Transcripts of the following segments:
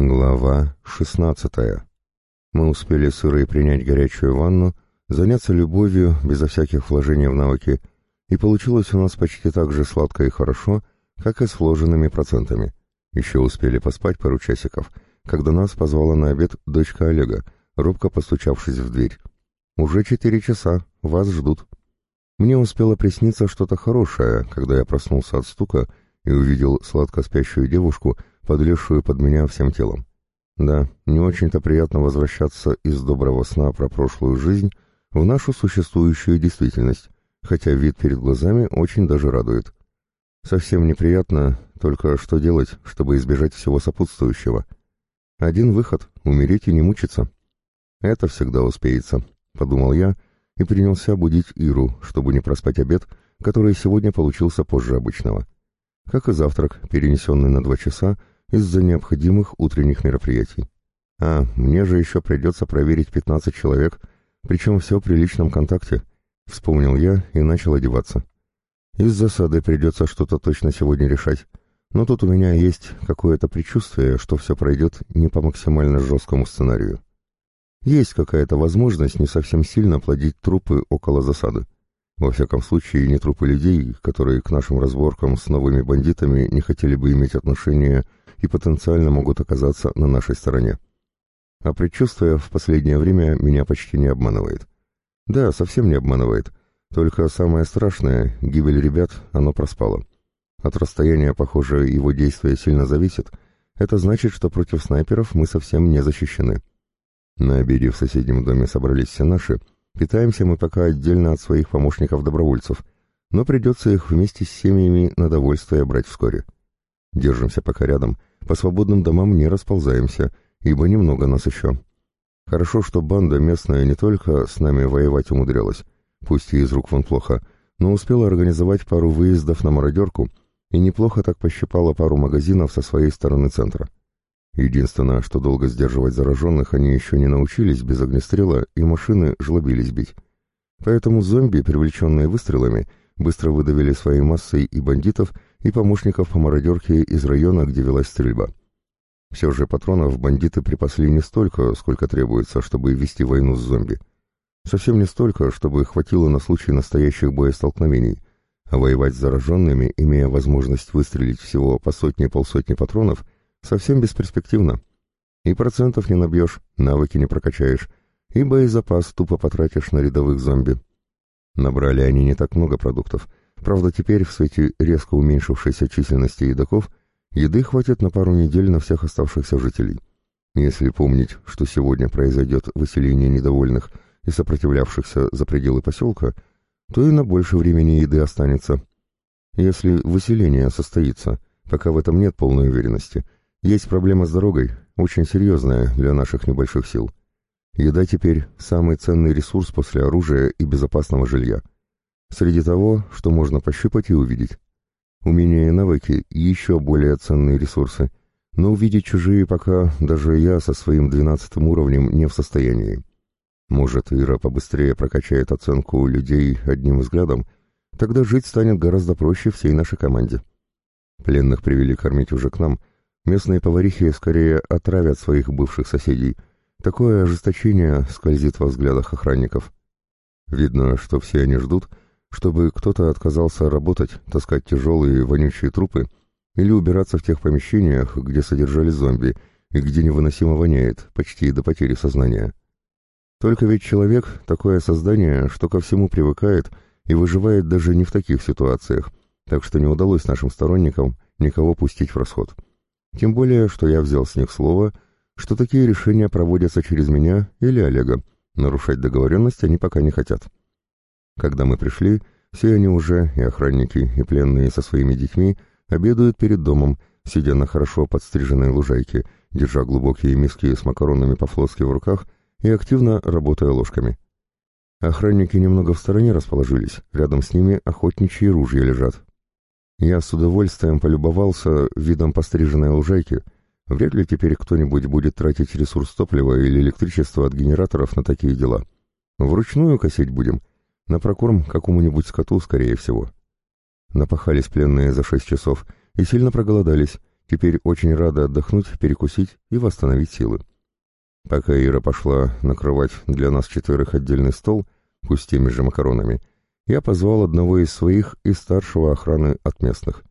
Глава 16. Мы успели с Ирой принять горячую ванну, заняться любовью безо всяких вложений в навыки, и получилось у нас почти так же сладко и хорошо, как и с вложенными процентами. Еще успели поспать пару часиков, когда нас позвала на обед дочка Олега, робко постучавшись в дверь. «Уже четыре часа, вас ждут». Мне успело присниться что-то хорошее, когда я проснулся от стука и увидел сладко спящую девушку, подлезшую под меня всем телом. Да, не очень-то приятно возвращаться из доброго сна про прошлую жизнь в нашу существующую действительность, хотя вид перед глазами очень даже радует. Совсем неприятно, только что делать, чтобы избежать всего сопутствующего? Один выход — умереть и не мучиться. Это всегда успеется, — подумал я и принялся будить Иру, чтобы не проспать обед, который сегодня получился позже обычного. Как и завтрак, перенесенный на два часа, из-за необходимых утренних мероприятий. А, мне же еще придется проверить 15 человек, причем все при личном контакте, вспомнил я и начал одеваться. Из засады придется что-то точно сегодня решать, но тут у меня есть какое-то предчувствие, что все пройдет не по максимально жесткому сценарию. Есть какая-то возможность не совсем сильно плодить трупы около засады. Во всяком случае, не трупы людей, которые к нашим разборкам с новыми бандитами не хотели бы иметь отношения и потенциально могут оказаться на нашей стороне. А предчувствие в последнее время меня почти не обманывает. Да, совсем не обманывает. Только самое страшное, гибель ребят, оно проспало. От расстояния, похоже, его действие сильно зависит. Это значит, что против снайперов мы совсем не защищены. На обеде в соседнем доме собрались все наши. Питаемся мы пока отдельно от своих помощников-добровольцев, но придется их вместе с семьями на довольствие брать вскоре. Держимся пока рядом, по свободным домам не расползаемся, ибо немного нас еще. Хорошо, что банда местная не только с нами воевать умудрялась, пусть и из рук вон плохо, но успела организовать пару выездов на мародерку и неплохо так пощипала пару магазинов со своей стороны центра. Единственное, что долго сдерживать зараженных они еще не научились без огнестрела, и машины жлобились бить. Поэтому зомби, привлеченные выстрелами, быстро выдавили своей массой и бандитов, и помощников по мародерке из района, где велась стрельба. Все же патронов бандиты припасли не столько, сколько требуется, чтобы вести войну с зомби. Совсем не столько, чтобы хватило на случай настоящих боестолкновений, а воевать с зараженными, имея возможность выстрелить всего по сотне-полсотни патронов, совсем бесперспективно. И процентов не набьешь, навыки не прокачаешь, и боезапас тупо потратишь на рядовых зомби. Набрали они не так много продуктов, Правда, теперь, в свете резко уменьшившейся численности едоков, еды хватит на пару недель на всех оставшихся жителей. Если помнить, что сегодня произойдет выселение недовольных и сопротивлявшихся за пределы поселка, то и на больше времени еды останется. Если выселение состоится, пока в этом нет полной уверенности, есть проблема с дорогой, очень серьезная для наших небольших сил. Еда теперь самый ценный ресурс после оружия и безопасного жилья. Среди того, что можно пощупать и увидеть. Умения и навыки — еще более ценные ресурсы, но увидеть чужие пока даже я со своим двенадцатым уровнем не в состоянии. Может, Ира побыстрее прокачает оценку людей одним взглядом, тогда жить станет гораздо проще всей нашей команде. Пленных привели кормить уже к нам. Местные поварихи скорее отравят своих бывших соседей. Такое ожесточение скользит во взглядах охранников. Видно, что все они ждут — чтобы кто-то отказался работать, таскать тяжелые вонючие трупы или убираться в тех помещениях, где содержали зомби и где невыносимо воняет, почти до потери сознания. Только ведь человек — такое создание, что ко всему привыкает и выживает даже не в таких ситуациях, так что не удалось нашим сторонникам никого пустить в расход. Тем более, что я взял с них слово, что такие решения проводятся через меня или Олега. Нарушать договоренность они пока не хотят. Когда мы пришли, все они уже, и охранники, и пленные со своими детьми, обедают перед домом, сидя на хорошо подстриженной лужайке, держа глубокие миски с макаронами по-флотски в руках и активно работая ложками. Охранники немного в стороне расположились, рядом с ними охотничьи ружья лежат. Я с удовольствием полюбовался видом постриженной лужайки. Вряд ли теперь кто-нибудь будет тратить ресурс топлива или электричества от генераторов на такие дела. Вручную косить будем, на прокорм какому-нибудь скоту, скорее всего. Напахались пленные за шесть часов и сильно проголодались, Теперь очень рада отдохнуть, перекусить и восстановить силы. Пока Ира пошла накрывать для нас четверых отдельный стол, пусть теми же макаронами, я позвал одного из своих и старшего охраны от местных.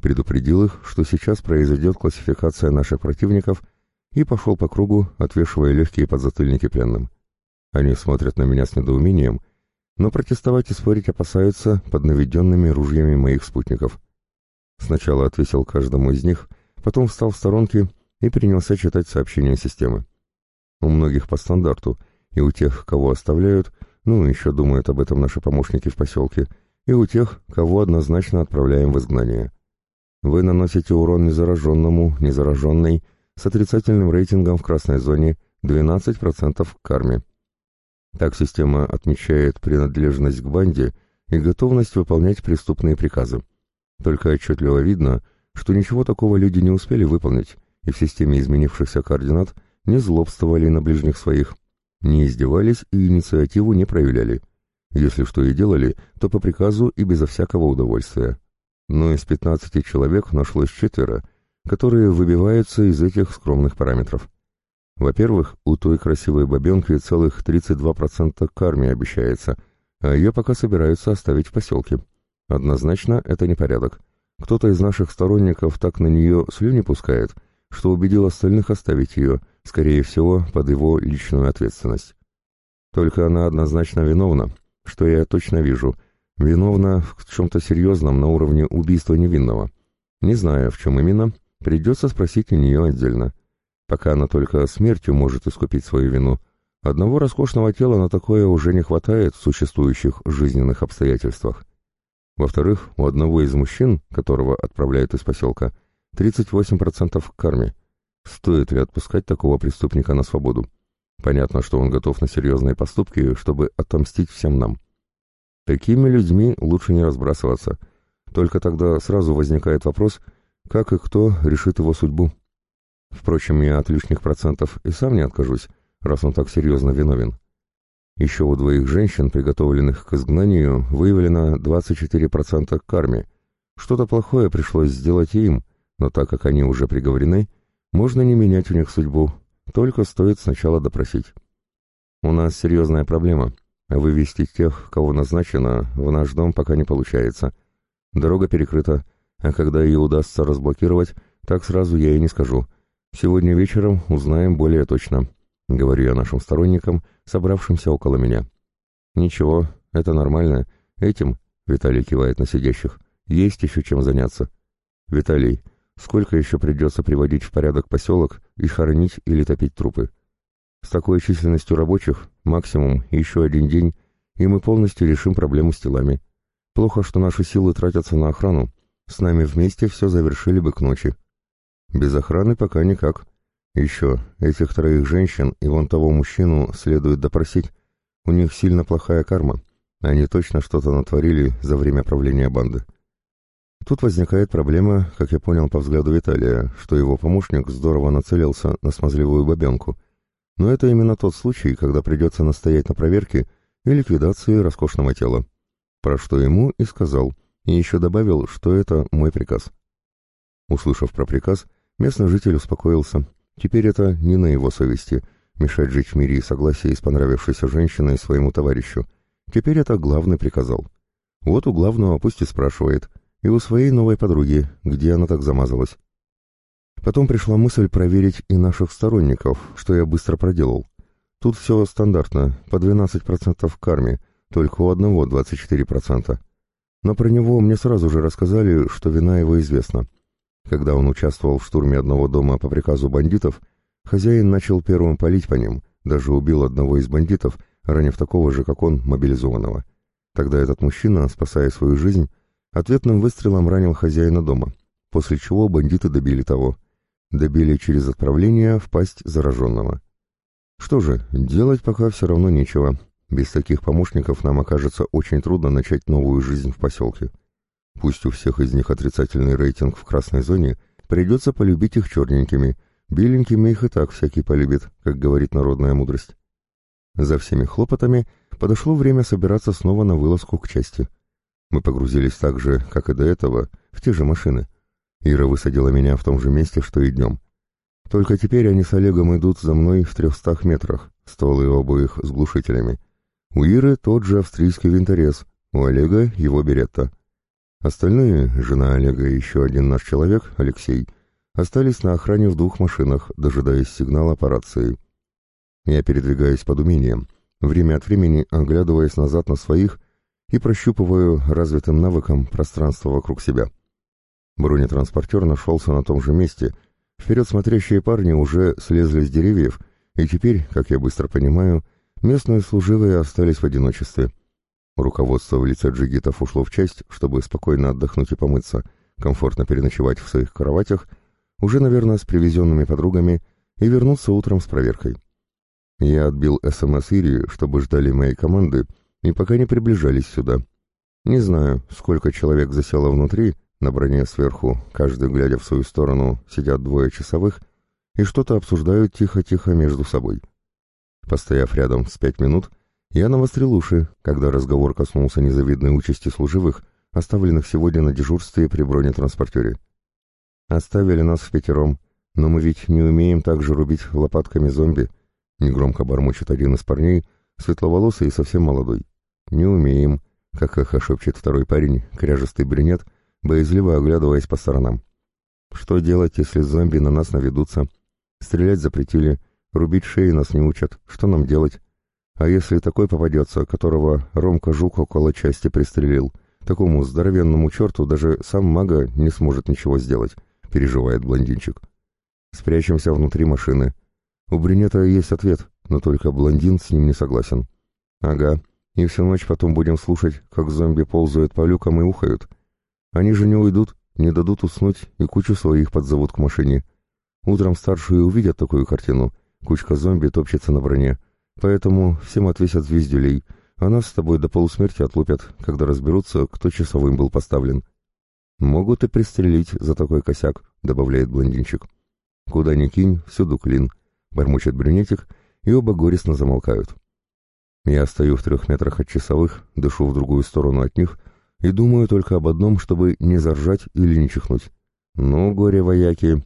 Предупредил их, что сейчас произойдет классификация наших противников, и пошел по кругу, отвешивая легкие подзатыльники пленным. Они смотрят на меня с недоумением, но протестовать и спорить опасаются под наведенными ружьями моих спутников. Сначала отвесил каждому из них, потом встал в сторонке и принялся читать сообщения системы. У многих по стандарту, и у тех, кого оставляют, ну, еще думают об этом наши помощники в поселке, и у тех, кого однозначно отправляем в изгнание. Вы наносите урон незараженному, незараженной, с отрицательным рейтингом в красной зоне 12% к карме. Так система отмечает принадлежность к банде и готовность выполнять преступные приказы. Только отчетливо видно, что ничего такого люди не успели выполнить, и в системе изменившихся координат не злобствовали на ближних своих, не издевались и инициативу не проявляли. Если что и делали, то по приказу и безо всякого удовольствия. Но из 15 человек нашлось четверо, которые выбиваются из этих скромных параметров. Во-первых, у той красивой бабенки целых 32% карме обещается, а ее пока собираются оставить в поселке. Однозначно, это непорядок. Кто-то из наших сторонников так на нее слюни пускает, что убедил остальных оставить ее, скорее всего, под его личную ответственность. Только она однозначно виновна, что я точно вижу. Виновна в чем-то серьезном на уровне убийства невинного. Не знаю, в чем именно, придется спросить у нее отдельно. Пока она только смертью может искупить свою вину. Одного роскошного тела на такое уже не хватает в существующих жизненных обстоятельствах. Во-вторых, у одного из мужчин, которого отправляют из поселка, 38% к карме. Стоит ли отпускать такого преступника на свободу? Понятно, что он готов на серьезные поступки, чтобы отомстить всем нам. Такими людьми лучше не разбрасываться. Только тогда сразу возникает вопрос, как и кто решит его судьбу. Впрочем, я от лишних процентов и сам не откажусь, раз он так серьезно виновен. Еще у двоих женщин, приготовленных к изгнанию, выявлено 24% к карме. Что-то плохое пришлось сделать им, но так как они уже приговорены, можно не менять у них судьбу, только стоит сначала допросить. У нас серьезная проблема, вывести тех, кого назначено, в наш дом пока не получается. Дорога перекрыта, а когда ее удастся разблокировать, так сразу я и не скажу. Сегодня вечером узнаем более точно. — говорю я нашим сторонникам, собравшимся около меня. «Ничего, это нормально. Этим, — Виталий кивает на сидящих, — есть еще чем заняться. Виталий, сколько еще придется приводить в порядок поселок и хоронить или топить трупы? С такой численностью рабочих, максимум еще один день, и мы полностью решим проблему с телами. Плохо, что наши силы тратятся на охрану. С нами вместе все завершили бы к ночи. Без охраны пока никак. Еще, этих троих женщин и вон того мужчину следует допросить. У них сильно плохая карма. Они точно что-то натворили за время правления банды. Тут возникает проблема, как я понял по взгляду Виталия, что его помощник здорово нацелился на смазливую бабенку. Но это именно тот случай, когда придется настоять на проверке и ликвидации роскошного тела. Про что ему и сказал, и еще добавил, что это мой приказ. Услышав про приказ, местный житель успокоился Теперь это не на его совести — мешать жить в мире и согласии с понравившейся женщиной своему товарищу. Теперь это главный приказал. Вот у главного пусть и спрашивает, и у своей новой подруги, где она так замазалась. Потом пришла мысль проверить и наших сторонников, что я быстро проделал. Тут все стандартно, по 12% в карме, только у одного 24%. Но про него мне сразу же рассказали, что вина его известна. Когда он участвовал в штурме одного дома по приказу бандитов, хозяин начал первым палить по ним, даже убил одного из бандитов, ранив такого же, как он, мобилизованного. Тогда этот мужчина, спасая свою жизнь, ответным выстрелом ранил хозяина дома, после чего бандиты добили того. Добили через отправление в пасть зараженного. Что же, делать пока все равно нечего. Без таких помощников нам окажется очень трудно начать новую жизнь в поселке. Пусть у всех из них отрицательный рейтинг в красной зоне, придется полюбить их черненькими, беленькими их и так всякий полюбит, как говорит народная мудрость. За всеми хлопотами подошло время собираться снова на вылазку к части. Мы погрузились так же, как и до этого, в те же машины. Ира высадила меня в том же месте, что и днем. Только теперь они с Олегом идут за мной в трехстах метрах, стволы обоих с глушителями. У Иры тот же австрийский винторез, у Олега его беретта. Остальные, жена Олега и еще один наш человек, Алексей, остались на охране в двух машинах, дожидаясь сигнала по рации. Я передвигаюсь под умением, время от времени оглядываясь назад на своих и прощупываю развитым навыком пространство вокруг себя. Бронетранспортер нашелся на том же месте. Вперед смотрящие парни уже слезли с деревьев, и теперь, как я быстро понимаю, местные служивые остались в одиночестве. Руководство в лице джигитов ушло в часть, чтобы спокойно отдохнуть и помыться, комфортно переночевать в своих кроватях, уже, наверное, с привезенными подругами, и вернуться утром с проверкой. Я отбил СМС Ири, чтобы ждали моей команды, и пока не приближались сюда. Не знаю, сколько человек засело внутри, на броне сверху, каждый, глядя в свою сторону, сидят двое часовых и что-то обсуждают тихо-тихо между собой. Постояв рядом с пять минут, я навострил уши, когда разговор коснулся незавидной участи служивых, оставленных сегодня на дежурстве при бронетранспортере. Оставили нас в пятером, но мы ведь не умеем так же рубить лопатками зомби, негромко бормочет один из парней, светловолосый и совсем молодой. Не умеем, эхо шепчет второй парень, кряжестый брюнет, боязливо оглядываясь по сторонам. Что делать, если зомби на нас наведутся? Стрелять запретили, рубить шеи нас не учат, что нам делать? А если такой попадется, которого Ромка Жук около части пристрелил, такому здоровенному черту даже сам мага не сможет ничего сделать, переживает блондинчик. Спрячемся внутри машины. У брюнета есть ответ, но только блондин с ним не согласен. Ага, и всю ночь потом будем слушать, как зомби ползают по люкам и ухают. Они же не уйдут, не дадут уснуть и кучу своих подзовут к машине. Утром старшие увидят такую картину. Кучка зомби топчется на броне. Поэтому всем отвесят звездюлей, а нас с тобой до полусмерти отлупят, когда разберутся, кто часовым был поставлен. «Могут и пристрелить за такой косяк», — добавляет блондинчик. «Куда ни кинь, всюду клин», — бормочет брюнетик, и оба горестно замолкают. Я стою в трех метрах от часовых, дышу в другую сторону от них и думаю только об одном, чтобы не заржать или не чихнуть. Ну, горе-вояки,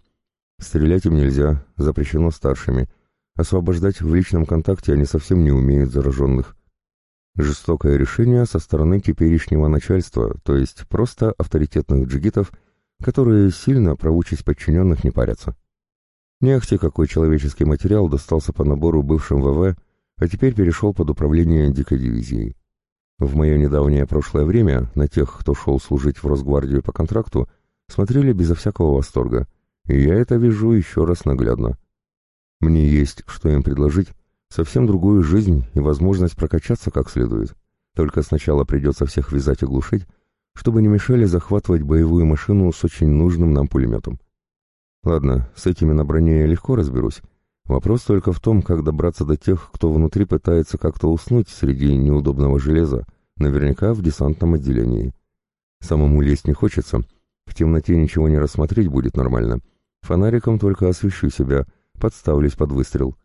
стрелять им нельзя, запрещено старшими. Освобождать в личном контакте они совсем не умеют зараженных. Жестокое решение со стороны теперешнего начальства, то есть просто авторитетных джигитов, которые сильно про участь подчиненных не парятся. Не ахти какой человеческий материал достался по набору бывшим ВВ, а теперь перешел под управление дикой дивизией. В мое недавнее прошлое время на тех, кто шел служить в Росгвардию по контракту, смотрели безо всякого восторга, и я это вижу еще раз наглядно. Мне есть что им предложить, совсем другую жизнь и возможность прокачаться как следует. Только сначала придется всех вязать и глушить, чтобы не мешали захватывать боевую машину с очень нужным нам пулеметом. Ладно, с этими на броне я легко разберусь, Вопрос только в том, как добраться до тех, кто внутри пытается как-то уснуть среди неудобного железа, наверняка в десантном отделении. Самому лезть не хочется, в темноте ничего не рассмотреть будет нормально. Фонариком только освещу себя, подставлюсь под выстрел.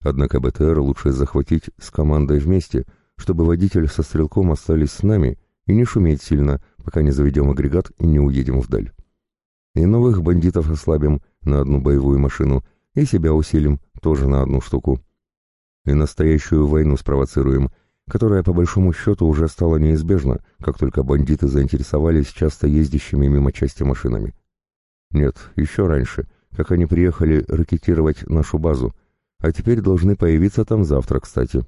Однако БТР лучше захватить с командой вместе, чтобы водитель со стрелком остались с нами и не шуметь сильно, пока не заведем агрегат и не уедем вдаль. И новых бандитов ослабим на одну боевую машину — и себя усилим, тоже на одну штуку. И настоящую войну спровоцируем, которая по большому счету уже стала неизбежна, как только бандиты заинтересовались часто ездящими мимо части машинами. Нет, еще раньше, как они приехали ракетировать нашу базу, а теперь должны появиться там завтра, кстати.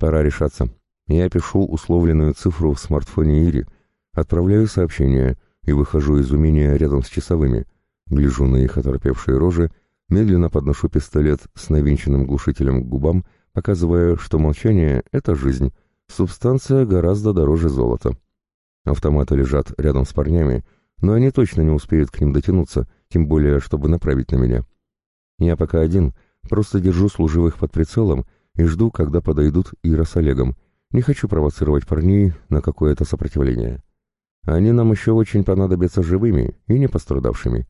Пора решаться. Я пишу условленную цифру в смартфоне Ири, отправляю сообщение и выхожу из умения рядом с часовыми, гляжу на их оторпевшие рожи Медленно подношу пистолет с навинченным глушителем к губам, показывая, что молчание — это жизнь, субстанция гораздо дороже золота. Автоматы лежат рядом с парнями, но они точно не успеют к ним дотянуться, тем более, чтобы направить на меня. Я пока один, просто держу служивых под прицелом и жду, когда подойдут Ира с Олегом. Не хочу провоцировать парней на какое-то сопротивление. Они нам еще очень понадобятся живыми и не пострадавшими.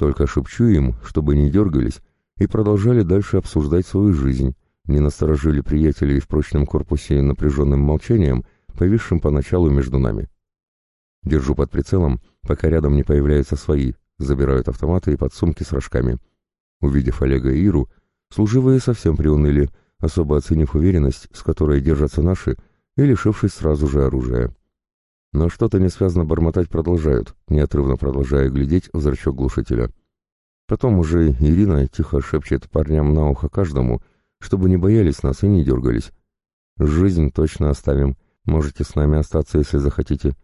Только шепчу им, чтобы не дергались, и продолжали дальше обсуждать свою жизнь, не насторожили приятелей в прочном корпусе напряженным молчанием, повисшим поначалу между нами. Держу под прицелом, пока рядом не появляются свои, забирают автоматы и подсумки с рожками. Увидев Олега и Иру, служивые совсем приуныли, особо оценив уверенность, с которой держатся наши, и лишившись сразу же оружия. Но что-то несвязно бормотать продолжают, неотрывно продолжая глядеть в зрачок глушителя. Потом уже Ирина тихо шепчет парням на ухо каждому, чтобы не боялись нас и не дергались. «Жизнь точно оставим. Можете с нами остаться, если захотите.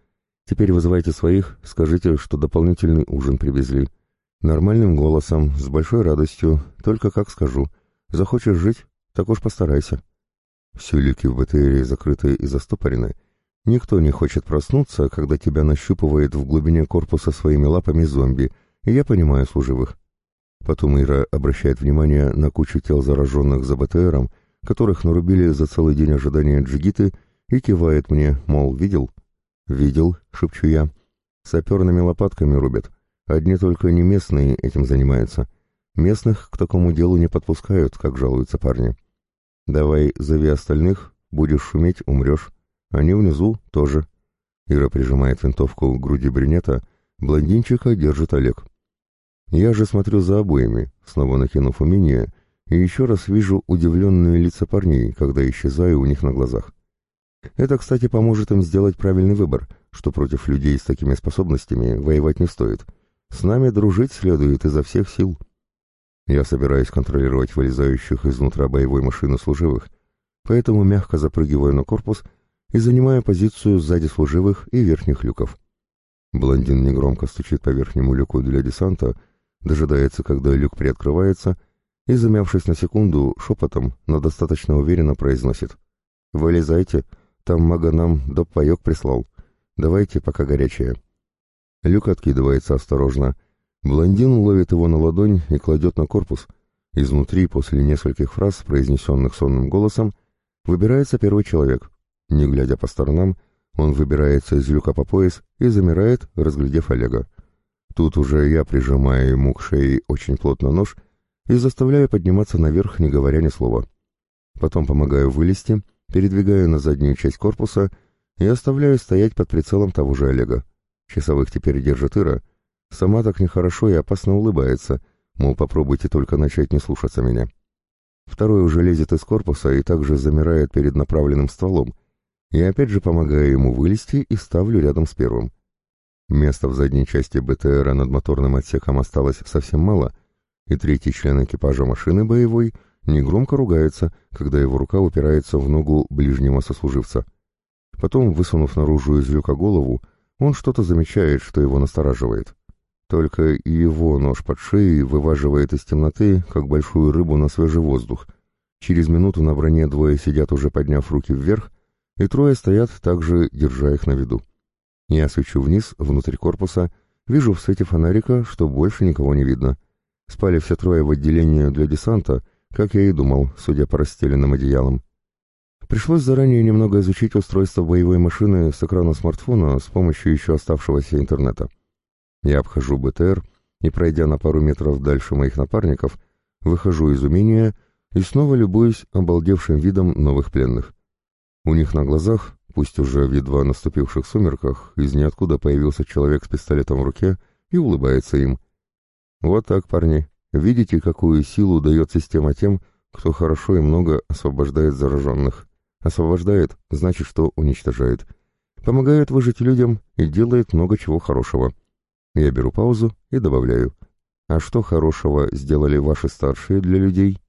Теперь вызывайте своих, скажите, что дополнительный ужин привезли. Нормальным голосом, с большой радостью, только как скажу. Захочешь жить, так уж постарайся». Все люки в БТРе закрыты и застопорены. Никто не хочет проснуться, когда тебя нащупывает в глубине корпуса своими лапами зомби, и я понимаю служивых. Потом Ира обращает внимание на кучу тел зараженных за БТРом, которых нарубили за целый день ожидания джигиты, и кивает мне, мол, видел? «Видел», — шепчу я. «Саперными лопатками рубят. Одни только не местные этим занимаются. Местных к такому делу не подпускают, как жалуются парни. Давай зови остальных, будешь шуметь, умрешь. Они внизу тоже». Ира прижимает винтовку к груди брюнета, блондинчика держит Олег. Я же смотрю за обоими, снова накинув умение, и еще раз вижу удивленные лица парней, когда исчезаю у них на глазах. Это, кстати, поможет им сделать правильный выбор, что против людей с такими способностями воевать не стоит. С нами дружить следует изо всех сил. Я собираюсь контролировать вылезающих изнутра боевой машины служивых, поэтому мягко запрыгиваю на корпус и занимаю позицию сзади служивых и верхних люков. Блондин негромко стучит по верхнему люку для десанта, дожидается, когда люк приоткрывается, и, замявшись на секунду, шепотом, но достаточно уверенно произносит. «Вылезайте, там мага нам доп. паёк прислал. Давайте, пока горячее». Люк откидывается осторожно. Блондин ловит его на ладонь и кладет на корпус. Изнутри, после нескольких фраз, произнесенных сонным голосом, выбирается первый человек. Не глядя по сторонам, он выбирается из люка по пояс и замирает, разглядев Олега. Тут уже я прижимаю ему к шее очень плотно нож и заставляю подниматься наверх, не говоря ни слова. Потом помогаю вылезти, передвигаю на заднюю часть корпуса и оставляю стоять под прицелом того же Олега. Часовых теперь держит Ира. Сама так нехорошо и опасно улыбается, мол, попробуйте только начать не слушаться меня. Второй уже лезет из корпуса и также замирает перед направленным стволом. Я опять же помогаю ему вылезти и ставлю рядом с первым. Места в задней части БТРа над моторным отсеком осталось совсем мало, и третий член экипажа машины боевой негромко ругается, когда его рука упирается в ногу ближнего сослуживца. Потом, высунув наружу из люка голову, он что-то замечает, что его настораживает. Только и его нож под шеей вываживает из темноты, как большую рыбу на свежий воздух. Через минуту на броне двое сидят уже подняв руки вверх, и трое стоят также, держа их на виду. Я свечу вниз, внутрь корпуса, вижу в свете фонарика, что больше никого не видно. Спали все трое в отделении для десанта, как я и думал, судя по расстеленным одеялам. Пришлось заранее немного изучить устройство боевой машины с экрана смартфона с помощью еще оставшегося интернета. Я обхожу БТР и, пройдя на пару метров дальше моих напарников, выхожу из умения и снова любуюсь обалдевшим видом новых пленных. У них на глазах Пусть уже в едва наступивших сумерках из ниоткуда появился человек с пистолетом в руке и улыбается им. Вот так, парни. Видите, какую силу дает система тем, кто хорошо и много освобождает зараженных. Освобождает, значит, что уничтожает. Помогает выжить людям и делает много чего хорошего. Я беру паузу и добавляю. А что хорошего сделали ваши старшие для людей?